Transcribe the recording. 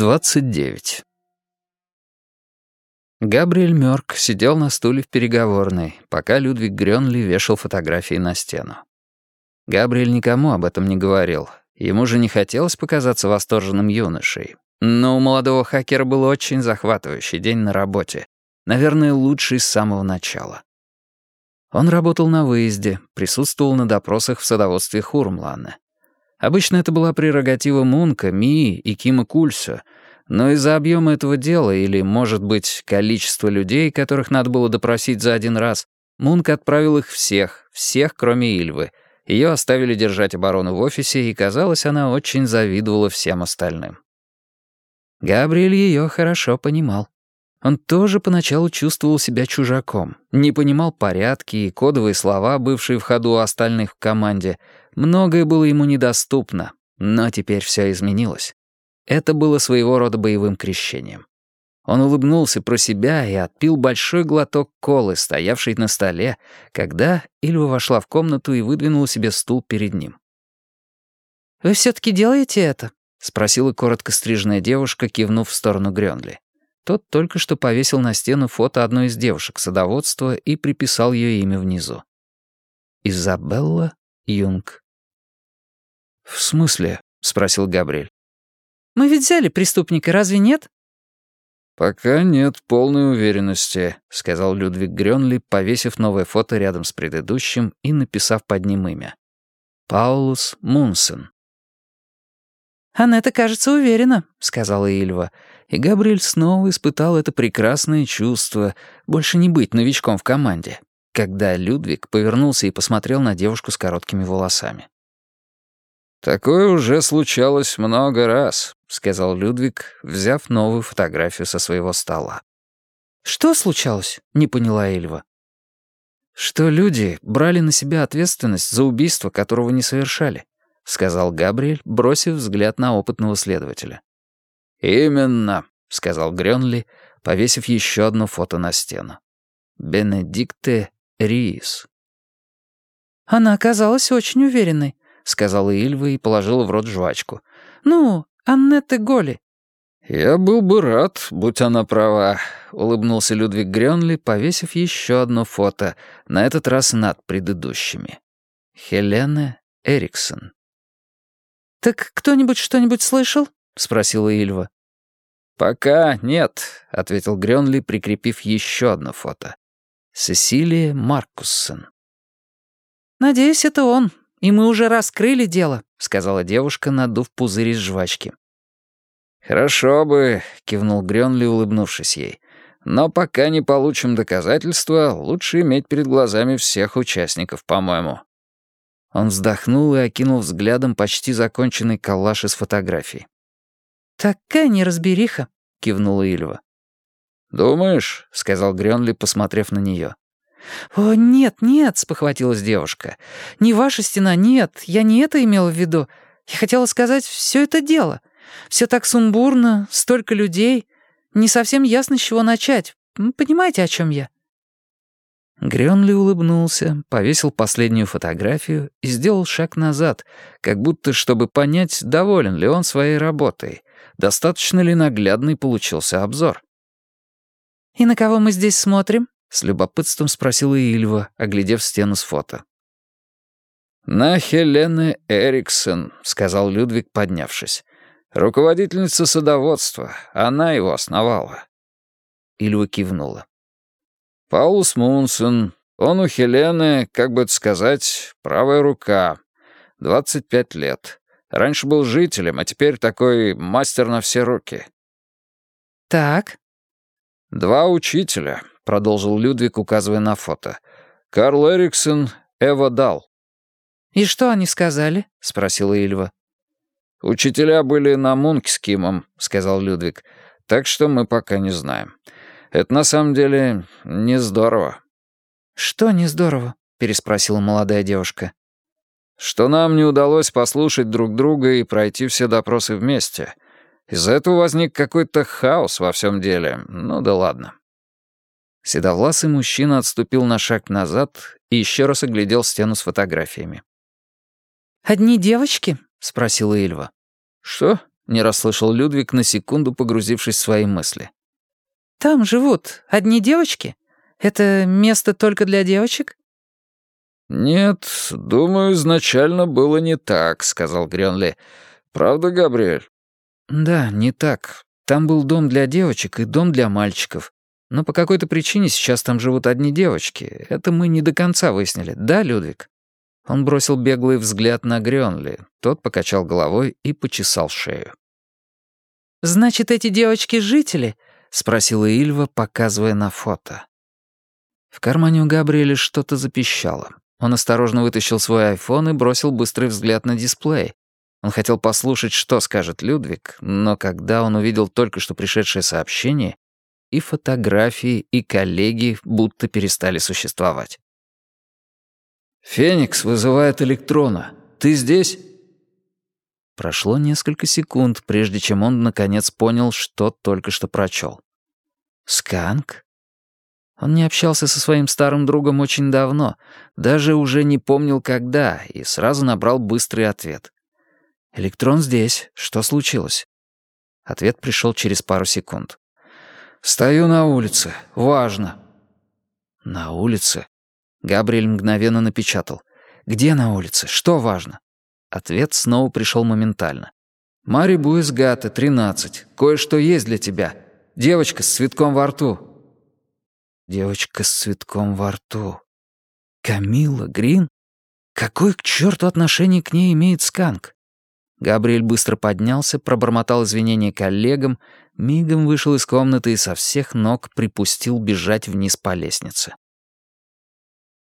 29. Габриэль Мёрк сидел на стуле в переговорной, пока Людвиг Грёнли вешал фотографии на стену. Габриэль никому об этом не говорил. Ему же не хотелось показаться восторженным юношей. Но у молодого хакера был очень захватывающий день на работе. Наверное, лучший с самого начала. Он работал на выезде, присутствовал на допросах в садоводстве Хурмлана. Обычно это была прерогатива Мунка, Мии и Кима Кульса, но из-за объема этого дела или, может быть, количества людей, которых надо было допросить за один раз, Мунк отправил их всех, всех, кроме Ильвы. Ее оставили держать оборону в офисе, и, казалось, она очень завидовала всем остальным. Габриэль ее хорошо понимал. Он тоже поначалу чувствовал себя чужаком, не понимал порядки и кодовые слова, бывшие в ходу у остальных в команде, Многое было ему недоступно, но теперь все изменилось. Это было своего рода боевым крещением. Он улыбнулся про себя и отпил большой глоток колы, стоявшей на столе, когда Ильва вошла в комнату и выдвинула себе стул перед ним. «Вы все-таки делаете это?» — спросила коротко стриженная девушка, кивнув в сторону Грёнли. Тот только что повесил на стену фото одной из девушек садоводства и приписал ее имя внизу. Изабелла Юнг. «В смысле?» — спросил Габриэль. «Мы ведь взяли преступника, разве нет?» «Пока нет полной уверенности», — сказал Людвиг Грёнли, повесив новое фото рядом с предыдущим и написав под ним имя. Паулус Мунсен. «Анетта, кажется, уверена», — сказала Ильва. И Габриэль снова испытал это прекрасное чувство больше не быть новичком в команде, когда Людвиг повернулся и посмотрел на девушку с короткими волосами. «Такое уже случалось много раз», — сказал Людвиг, взяв новую фотографию со своего стола. «Что случалось?» — не поняла Эльва. «Что люди брали на себя ответственность за убийство, которого не совершали», — сказал Габриэль, бросив взгляд на опытного следователя. «Именно», — сказал Грёнли, повесив еще одно фото на стену. «Бенедикте Риис». «Она оказалась очень уверенной», — сказала Ильва и положила в рот жвачку. «Ну, Аннетте Голи». «Я был бы рад, будь она права», — улыбнулся Людвиг Грёнли, повесив еще одно фото, на этот раз над предыдущими. Хелена Эриксон. «Так кто-нибудь что-нибудь слышал?» — спросила Ильва. «Пока нет», — ответил Грёнли, прикрепив еще одно фото. Сесилия Маркуссон. «Надеюсь, это он», «И мы уже раскрыли дело», — сказала девушка, надув пузырь из жвачки. «Хорошо бы», — кивнул Грёнли, улыбнувшись ей. «Но пока не получим доказательства, лучше иметь перед глазами всех участников, по-моему». Он вздохнул и окинул взглядом почти законченный коллаж из фотографий. «Такая неразбериха», — кивнула Ильва. «Думаешь?» — сказал Грёнли, посмотрев на нее. «О, нет, нет», — спохватилась девушка. «Не ваша стена, нет, я не это имела в виду. Я хотела сказать, все это дело. Все так сумбурно, столько людей. Не совсем ясно, с чего начать. Понимаете, о чем я?» Грёнли улыбнулся, повесил последнюю фотографию и сделал шаг назад, как будто чтобы понять, доволен ли он своей работой, достаточно ли наглядный получился обзор. «И на кого мы здесь смотрим?» С любопытством спросила Ильва, оглядев стену с фото. «На Хелены Эриксон», — сказал Людвиг, поднявшись. «Руководительница садоводства. Она его основала». Ильва кивнула. «Паулус Мунсон. Он у Хелены, как бы это сказать, правая рука. 25 лет. Раньше был жителем, а теперь такой мастер на все руки». «Так». «Два учителя продолжил Людвиг, указывая на фото. «Карл Эриксон, Эва Дал». «И что они сказали?» — спросила Ильва. «Учителя были на Мунке с Кимом», — сказал Людвиг. «Так что мы пока не знаем. Это на самом деле не здорово». «Что не здорово?» — переспросила молодая девушка. «Что нам не удалось послушать друг друга и пройти все допросы вместе. Из-за этого возник какой-то хаос во всем деле. Ну да ладно». Седовласый мужчина отступил на шаг назад и еще раз оглядел стену с фотографиями. «Одни девочки?» — спросила Ильва. «Что?» — не расслышал Людвиг, на секунду погрузившись в свои мысли. «Там живут одни девочки? Это место только для девочек?» «Нет, думаю, изначально было не так», — сказал Грёнли. «Правда, Габриэль?» «Да, не так. Там был дом для девочек и дом для мальчиков. Но по какой-то причине сейчас там живут одни девочки. Это мы не до конца выяснили. Да, Людвиг?» Он бросил беглый взгляд на Грёнли. Тот покачал головой и почесал шею. «Значит, эти девочки — жители?» — спросила Ильва, показывая на фото. В кармане у Габриэля что-то запищало. Он осторожно вытащил свой айфон и бросил быстрый взгляд на дисплей. Он хотел послушать, что скажет Людвиг, но когда он увидел только что пришедшее сообщение, и фотографии, и коллеги будто перестали существовать. «Феникс вызывает электрона. Ты здесь?» Прошло несколько секунд, прежде чем он наконец понял, что только что прочел. «Сканк?» Он не общался со своим старым другом очень давно, даже уже не помнил когда, и сразу набрал быстрый ответ. «Электрон здесь. Что случилось?» Ответ пришел через пару секунд. «Стою на улице. Важно». «На улице?» Габриэль мгновенно напечатал. «Где на улице? Что важно?» Ответ снова пришел моментально. «Мари Буэсгата, 13. Кое-что есть для тебя. Девочка с цветком во рту. Девочка с цветком во рту. Камила Грин? Какое к черту отношение к ней имеет Сканк? Габриэль быстро поднялся, пробормотал извинения коллегам, мигом вышел из комнаты и со всех ног припустил бежать вниз по лестнице.